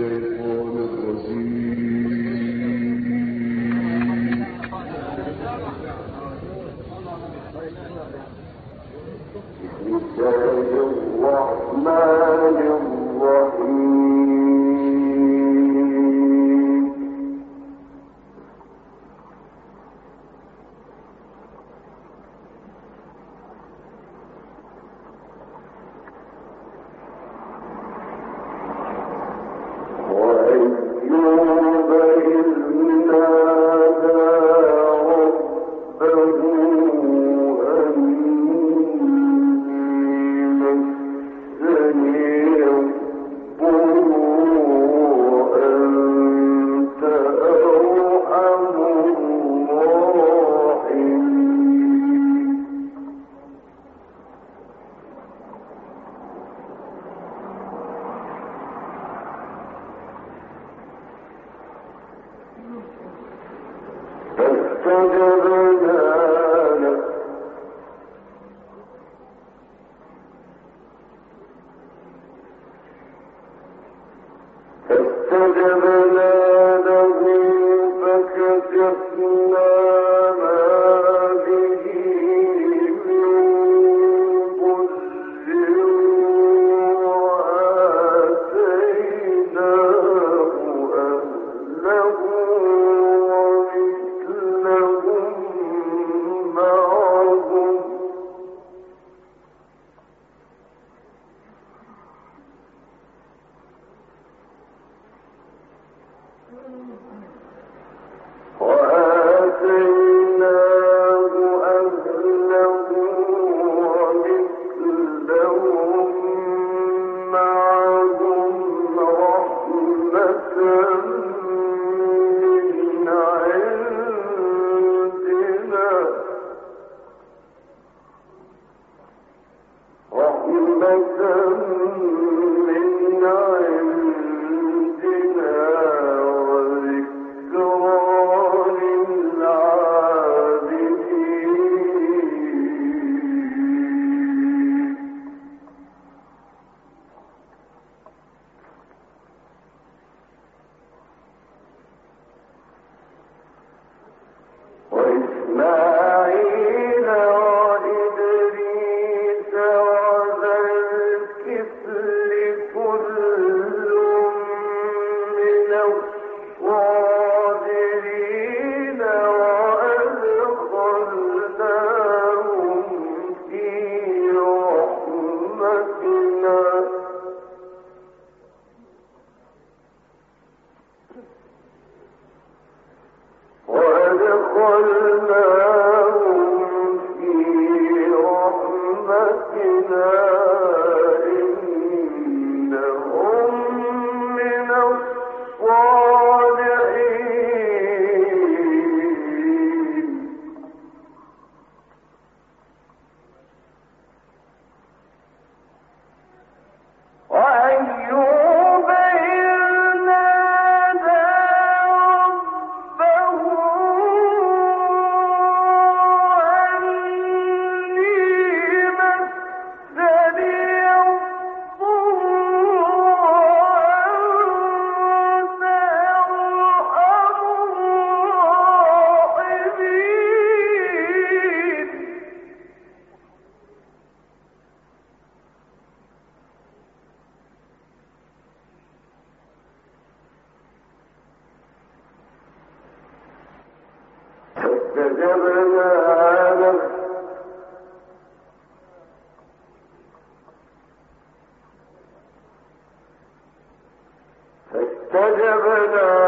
الشيطان الرجيم. رحمة وأدخلناهم فاستجبنا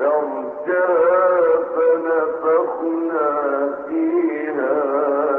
فارتجى فنفخنا فيها.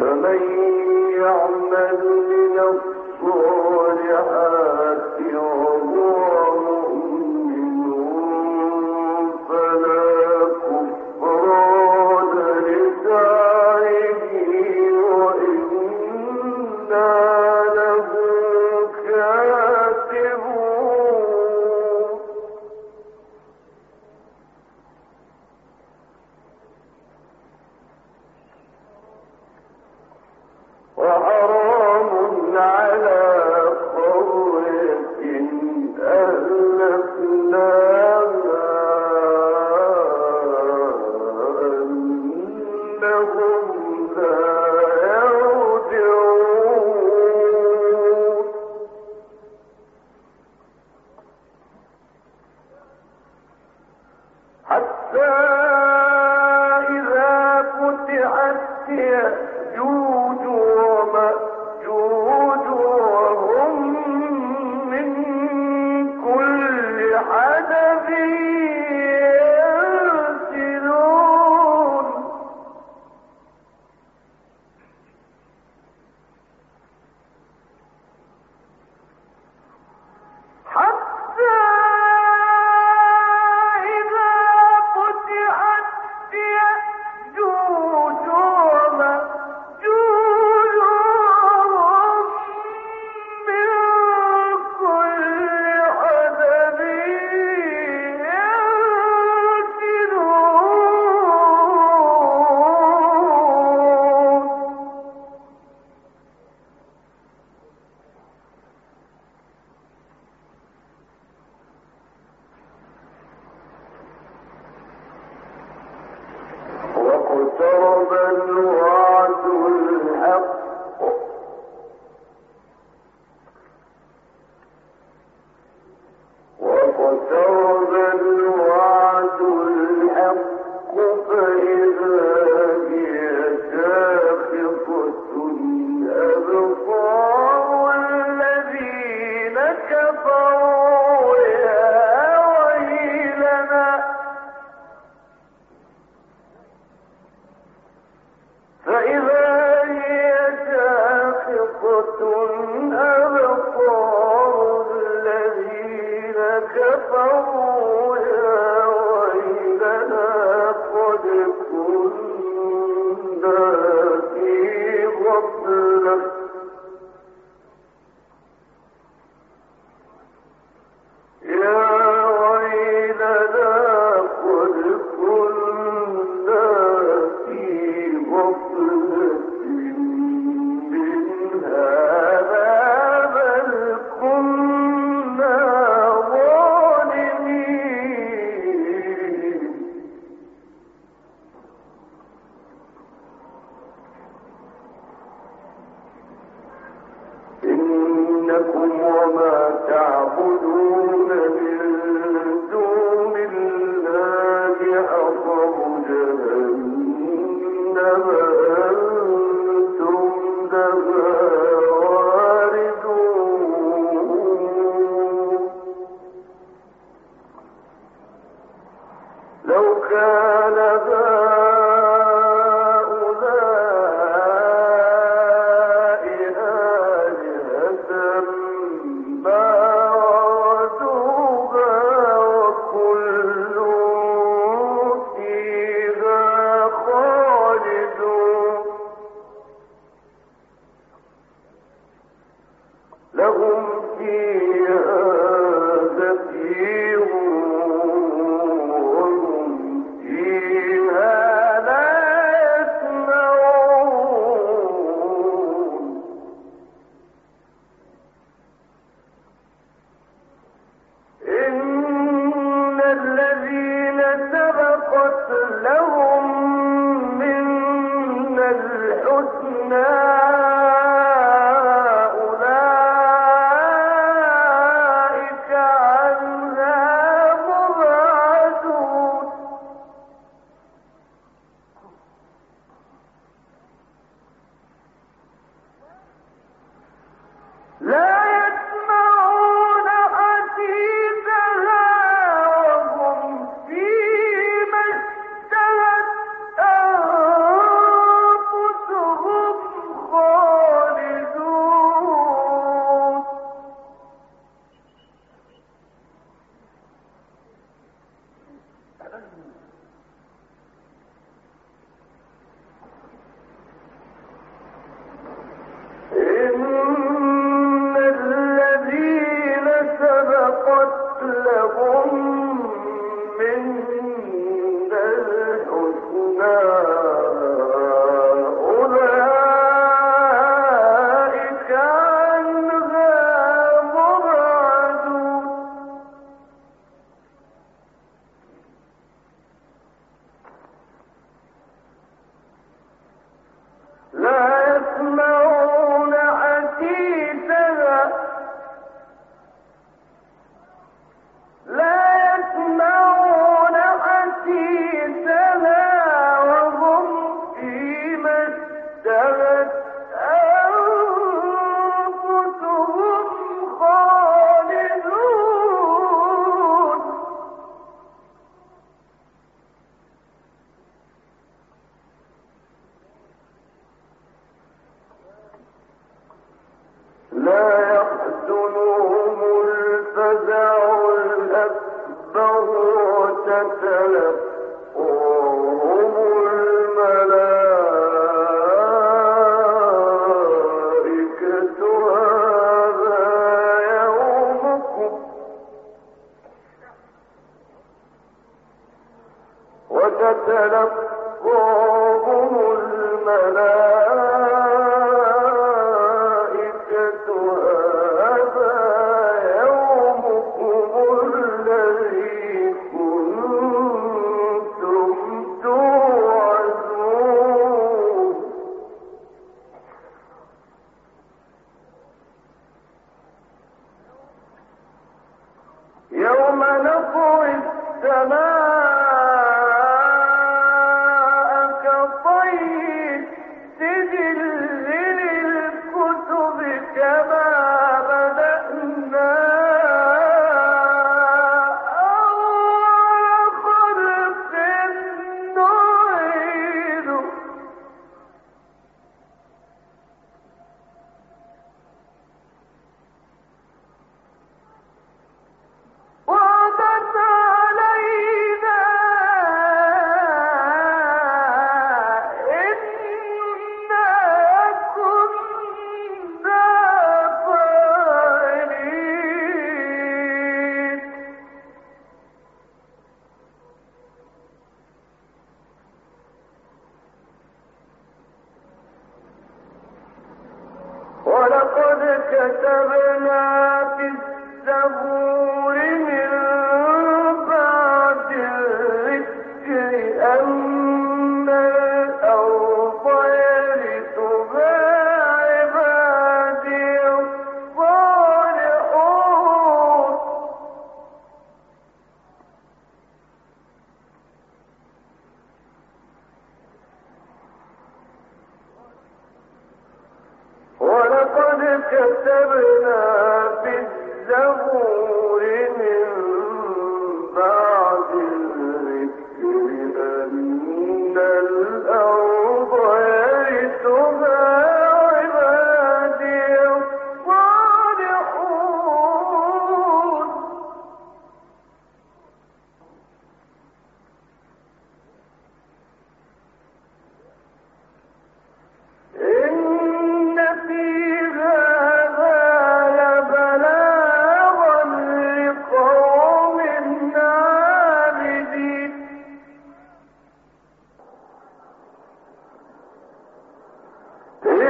يا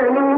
Amen.